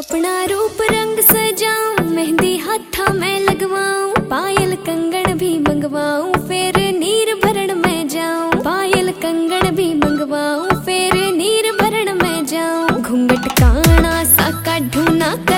अपना रूप रंग सजाऊं, मेहंदी हाथा में लगवाऊं, पायल कंगन भी मंगवाऊं, फिर नीर भरण में जाऊँ, पायल कंगन भी मंगवाऊं, फिर नीर भरण में जाऊँ, घूंघट काना सा काढूं कसर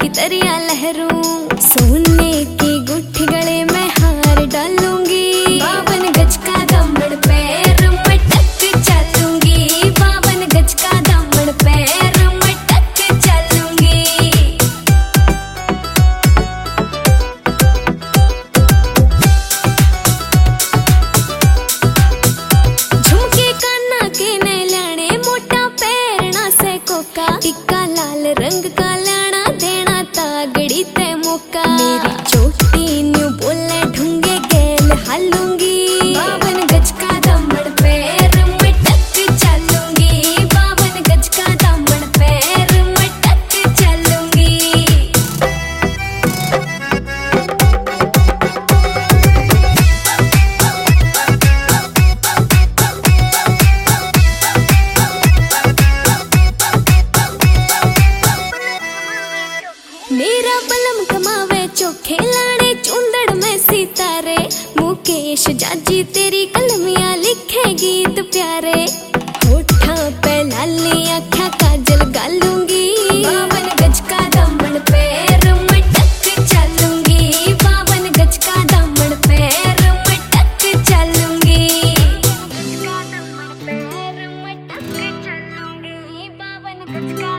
की दरिया लहरू। सोने की गुठी गले में हार डालूँगी। बावन गज का दामन पैर में चलूँगी। बावन गज का दामन पैर में टक चलूँगी। झुमके काना के नैलाने मोटा पैरना से कोका टिक्का लाल रंग का लाने सागड़ी ते मुका। मेरी चोटी गीत प्यारे पे लाली काजल गालूँगी। बावन गज का दामन चलूँगी। बावन गज का दामन चलूँगी। बावन गज का